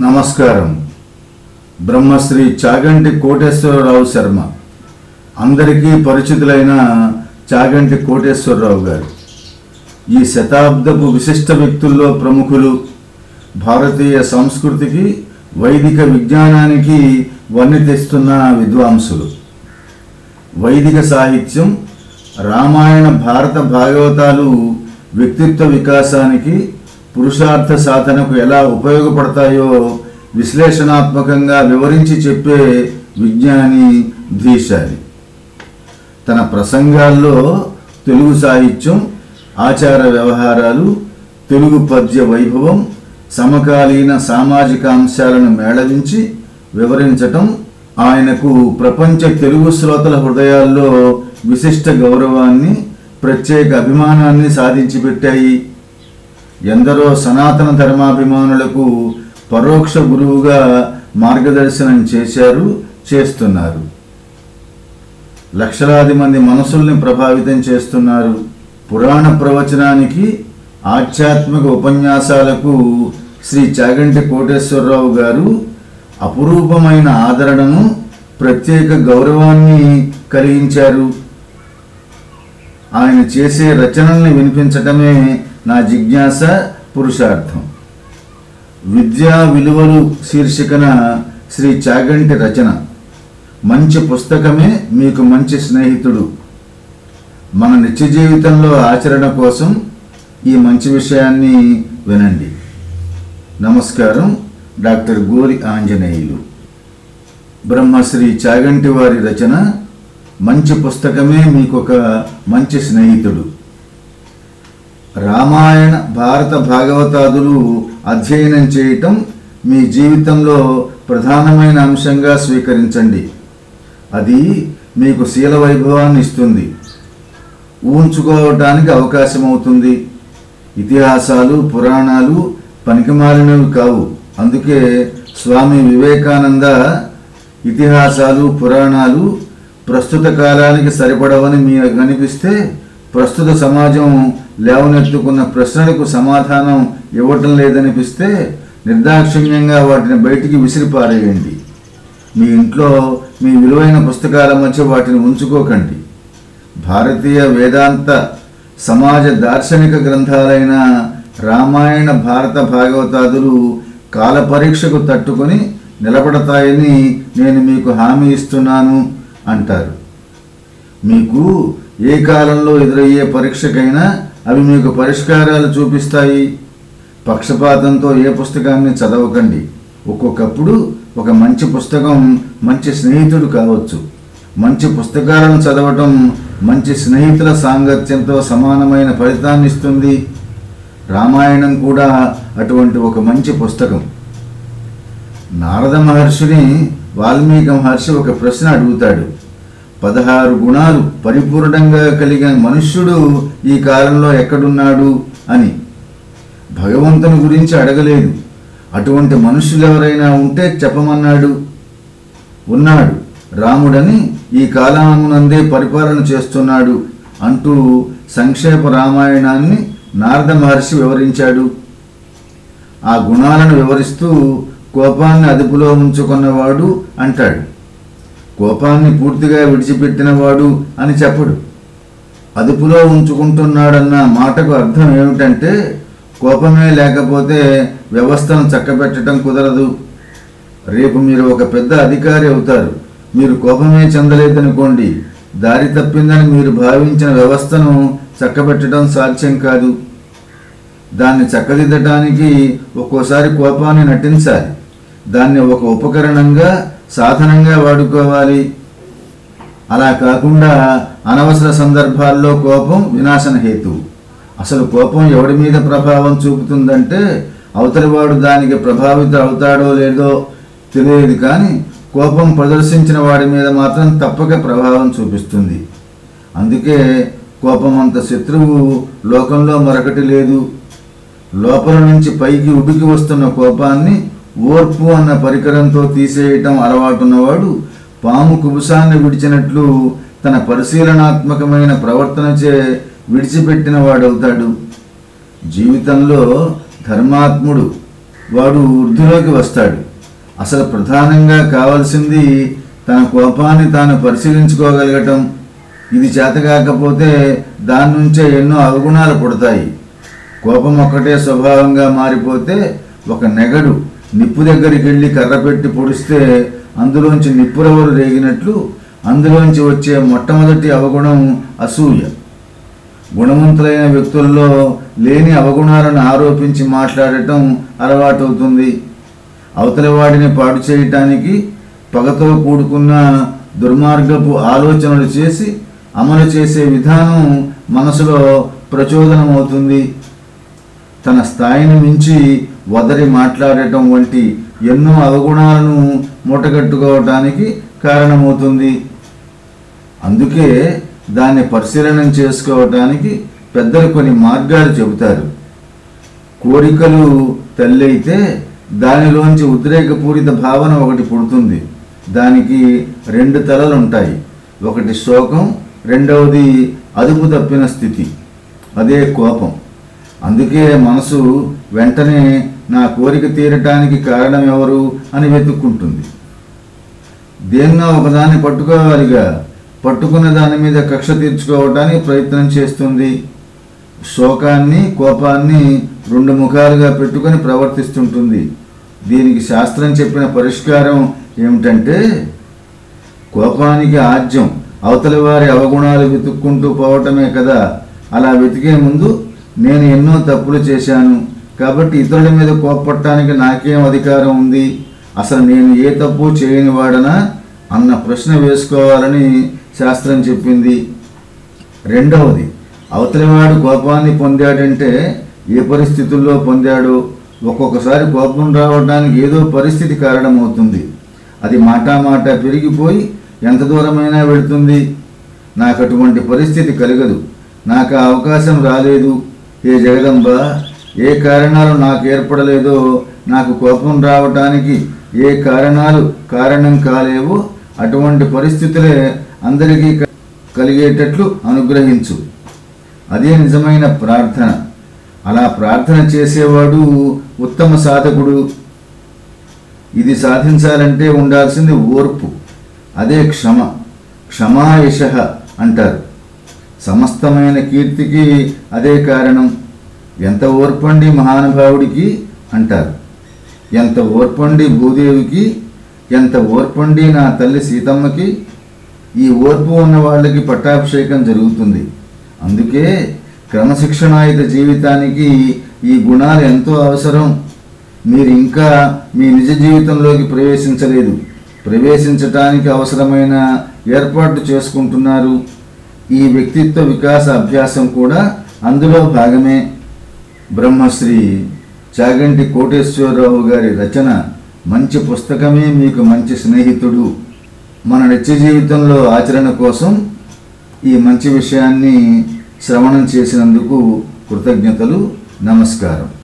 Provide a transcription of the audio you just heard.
నమస్కారం. బ్రహ్మశ్రీ చాగంటి కోటేశ్వరరావు శర్మ. అందరికీ పరిచితులైన చాగంటి కోటేశ్వరరావు గారు. ఈ శతాబ్దపు విశిష్ట వ్యక్తుల్లో ప్రముఖులు భారతీయ సంస్కృతికి వైదిక విజ్ఞానానికి వన్నె తెస్తున్న విద్వాంసులు. వైదిక సాహిత్యం రామాయణ భారత భాగవతాలు వ్యక్తిత్వ వికాసానికి పురుషార్థ సాధనకు ఎలా ఉపయోగపడతాయో విశ్లేషణాత్మకంగా వివరించి చెప్పే విజ్ఞాని ధీశాలి. తన ప్రసంగాల్లో తెలుగు సాహిత్యం ఆచార వ్యవహారాలు తెలుగు పద్య వైభవం సమకాలీన సామాజిక అంశాలను మేళవించి వివరించటం ఆయనకు ప్రపంచ తెలుగు శ్రోతల హృదయాల్లో విశిష్ట గౌరవాన్ని ప్రత్యేక అభిమానాన్ని సాధించి పెట్టాయి ఎందరో సనాతన ధర్మాభిమానులకు పరోక్ష గురువుగా మార్గదర్శనం చేశారు చేస్తున్నారు. లక్షలాది మంది మనసుల్ని ప్రభావితం చేస్తున్నారు. పురాణ ప్రవచనానికి ఆధ్యాత్మిక ఉపన్యాసాలకు శ్రీ చాగంటి కోటేశ్వరరావు గారు అపురూపమైన ఆదరణను ప్రత్యేక గౌరవాన్ని కలిగించారు. ఆయన చేసే రచనల్ని వినిపించటమే నా జిజ్ఞాస పురుషార్థం. విద్యా విలువలు శీర్షికన శ్రీ చాగంటి రచన. మంచి పుస్తకమే మీకు మంచి స్నేహితుడు. మన నిత్య జీవితంలో ఆచరణ కోసం ఈ మంచి విషయాన్ని వినండి. నమస్కారం డాక్టర్ గోరి ఆంజనేయులు. బ్రహ్మశ్రీ చాగంటి వారి రచన మంచి పుస్తకమే మీకు ఒక మంచి స్నేహితుడు. రామాయణ భారత భాగవతాదులు అధ్యయనం చేయటం మీ జీవితంలో ప్రధానమైన అంశంగా స్వీకరించండి. అది మీకు శీల వైభవాన్ని ఇస్తుంది. ఊంచుకోవటానికి అవకాశం అవుతుంది ఇతిహాసాలు పురాణాలు పనికిమాలినవి కావు. అందుకే స్వామి వివేకానంద ఇతిహాసాలు పురాణాలు ప్రస్తుత కాలానికి సరిపడవని మీకు అనిపిస్తే ప్రస్తుత సమాజం లేవనెత్తుకున్న ప్రశ్నలకు సమాధానం ఇవ్వటం లేదనిపిస్తే నిర్దాక్షిణ్యంగా వాటిని బయటికి విసిరిపారేయండి. మీ ఇంట్లో మీ విలువైన పుస్తకాల మధ్య వాటిని ఉంచుకోకండి. భారతీయ వేదాంత సమాజ దార్శనిక గ్రంథాలైన రామాయణ భారత భాగవతాదులు కాలపరీక్షకు తట్టుకొని నిలబడతాయని నేను మీకు హామీ ఇస్తున్నాను అంటారు. మీకు ఏ కాలంలో ఎదురయ్యే పరీక్షకైనా అవి మీకు పరిష్కారాలు చూపిస్తాయి. పక్షపాతంతో ఏ పుస్తకాన్ని చదవకండి. ఒక్కొక్కప్పుడు ఒక మంచి పుస్తకం మంచి స్నేహితుడు కావచ్చు. మంచి పుస్తకాలను చదవటం మంచి స్నేహితుల సాంగత్యంతో సమానమైన ఫలితాన్ని ఇస్తుంది. రామాయణం కూడా అటువంటి ఒక మంచి పుస్తకం. నారద మహర్షిని వాల్మీకి మహర్షి ఒక ప్రశ్న అడుగుతాడు. పదహారు గుణాలు పరిపూర్ణంగా కలిగిన మనుష్యుడు ఈ కాలంలో ఎక్కడున్నాడు అని. భగవంతుని గురించి అడగలేదు. అటువంటి మనుషులు ఎవరైనా ఉంటే చెప్పమన్నాడు. ఉన్నాడు. రాముడని ఈ కాలమునందే పరిపాలన చేస్తున్నాడు అంటూ సంక్షేప రామాయణాన్ని నారద మహర్షి వివరించాడు. ఆ గుణాలను వివరిస్తూ కోపాన్ని అదుపులో ఉంచుకున్నవాడు అంటాడు. కోపాన్ని పూర్తిగా విడిచిపెట్టినవాడు అని చెప్పడు. అదుపులో ఉంచుకుంటున్నాడన్న మాటకు అర్థం ఏమిటంటే కోపమే లేకపోతే వ్యవస్థను చక్కబెట్టడం కుదరదు. రేపు మీరు ఒక పెద్ద అధికారి అవుతారు. మీరు కోపమే చెందలేదనుకోండి. దారి తప్పిందని మీరు భావించిన వ్యవస్థను చక్కబెట్టడం సాధ్యం కాదు. దాన్ని చక్కదిద్దటానికి ఒక్కోసారి కోపాన్ని నటించాలి. దాన్ని ఒక ఉపకరణంగా సాధనంగా వాడుకోవాలి. అలా కాకుండా అనవసర సందర్భాల్లో కోపం వినాశన హేతు. అసలు కోపం ఎవడి మీద ప్రభావం చూపుతుందంటే అవతలివాడు దానికి ప్రభావిత అవుతాడో లేదో తెలియదు కానీ కోపం ప్రదర్శించిన వాడి మీద మాత్రం తప్పక ప్రభావం చూపిస్తుంది. అందుకే కోపం అంత శత్రువు లోకంలో మరొకటి లేదు. లోపల నుంచి పైకి ఉడికి వస్తున్న కోపాన్ని ఓర్పు అన్న పరికరంతో తీసేయటం అలవాటున్నవాడు పాము కుబుసాన్ని విడిచినట్లు తన పరిశీలనాత్మకమైన ప్రవర్తనచే విడిచిపెట్టిన వాడవుతాడు జీవితంలో ధర్మాత్ముడు వాడు వృద్ధిలోకి వస్తాడు. అసలు ప్రధానంగా కావాల్సింది తన కోపాన్ని తాను పరిశీలించుకోగలగటం. ఇది చేతకాకపోతే దాని నుంచే ఎన్నో అవగుణాలు పుడతాయి. కోపం ఒక్కటే స్వభావంగా మారిపోతే ఒక నెగడు నిప్పు దగ్గరికి వెళ్ళి కర్ర పెట్టి పొడిస్తే అందులోంచి నిప్పురవరు రేగినట్లు అందులోంచి వచ్చే మొట్టమొదటి అవగుణం అసూయ. గుణవంతులైన వ్యక్తుల్లో లేని అవగుణాలను ఆరోపించి మాట్లాడటం అలవాటవుతుంది. అవతలి వాడిని పాడు చేయటానికి పగతో కూడుకున్న దుర్మార్గపు ఆలోచనలు చేసి అమలు చేసే విధానం మనసులో ప్రచోదనమవుతుంది. తన స్థాయిని మించి వదరి మాట్లాడటం వంటి ఎన్నో అవగుణాలను మూటగట్టుకోవటానికి కారణమవుతుంది. అందుకే దాన్ని పరిశీలన చేసుకోవటానికి పెద్దలు కొన్ని మార్గాలు చెబుతారు. కోరికలు తల్లైతే దానిలోంచి ఉద్రేకపూరిత భావన ఒకటి పుడుతుంది. దానికి రెండు తలలు ఉంటాయి ఒకటి శోకం రెండవది అదుపు తప్పిన స్థితి. అదే కోపం. అందుకే మనసు వెంటనే నా కోరిక తీరటానికి కారణం ఎవరు అని వెతుక్కుంటుంది. దేన్నో ఒకదాన్ని పట్టుకోవాలిగా పట్టుకున్న దాని మీద కక్ష తీర్చుకోవటానికి ప్రయత్నం చేస్తుంది. శోకాన్ని కోపాన్ని రెండు ముఖాలుగా పెట్టుకొని ప్రవర్తిస్తుంటుంది. దీనికి శాస్త్రం చెప్పిన పరిష్కారం ఏమిటంటే కోపానికి ఆజ్యం అవతలి వారి అవగుణాలు వెతుక్కుంటూ పోవటమే కదా. అలా వెతికే ముందు నేను ఎన్నో తప్పులు చేశాను. కాబట్టి ఇతరుల మీద కోప్పట్టడానికి నాకేం అధికారం ఉంది? అసలు నేను ఏ తప్పు చేయని వాడనా? అన్న ప్రశ్న వేసుకోవాలని శాస్త్రం చెప్పింది. రెండవది అవతలివాడు కోపాన్ని పొందాడంటే ఏ పరిస్థితుల్లో పొందాడో? ఒక్కొక్కసారి కోపం రావడానికి ఏదో పరిస్థితి కారణమవుతుంది. అది మాటామాట పెరిగిపోయి ఎంత దూరమైనా వెళుతుంది. నాకు అటువంటి పరిస్థితి కలగదు. నాకు ఆ అవకాశం రాలేదు. ఏ జగదంబ ఏ కారణాలు నాకు ఏర్పడలేదో నాకు కోపం రావటానికి ఏ కారణాలు కారణం కాలేవో అటువంటి పరిస్థితులే అందరికీ కలిగేటట్లు అనుగ్రహించు. అదే నిజమైన ప్రార్థన. అలా ప్రార్థన చేసేవాడు ఉత్తమ సాధకుడు. ఇది సాధించాలంటే ఉండాల్సింది ఓర్పు. అదే క్షమ. క్షమాయశ అంటారు. సమస్తమైన కీర్తికి అదే కారణం. ఎంత ఓర్పండి మహానుభావుడికి అంటారు. ఎంత ఓర్పండి భూదేవికి ఎంత ఓర్పండి నా తల్లి సీతమ్మకి ఈ ఓర్పు ఉన్న వాళ్ళకి పట్టాభిషేకం జరుగుతుంది. అందుకే క్రమశిక్షణాయుత జీవితానికి ఈ గుణాలు ఎంతో అవసరం. మీరు ఇంకా మీ నిజ జీవితంలోకి ప్రవేశించలేదు. ప్రవేశించటానికి అవసరమైన ఏర్పాటు చేసుకుంటున్నారు. ఈ వ్యక్తిత్వ వికాస అభ్యాసం కూడా అందులో భాగమే. బ్రహ్మశ్రీ చాగంటి కోటేశ్వరరావు గారి రచన మంచి పుస్తకమే మీకు మంచి స్నేహితుడు. మన నిత్య జీవితంలో ఆచరణ కోసం ఈ మంచి విషయాన్ని శ్రవణం చేసినందుకు కృతజ్ఞతలు నమస్కారం.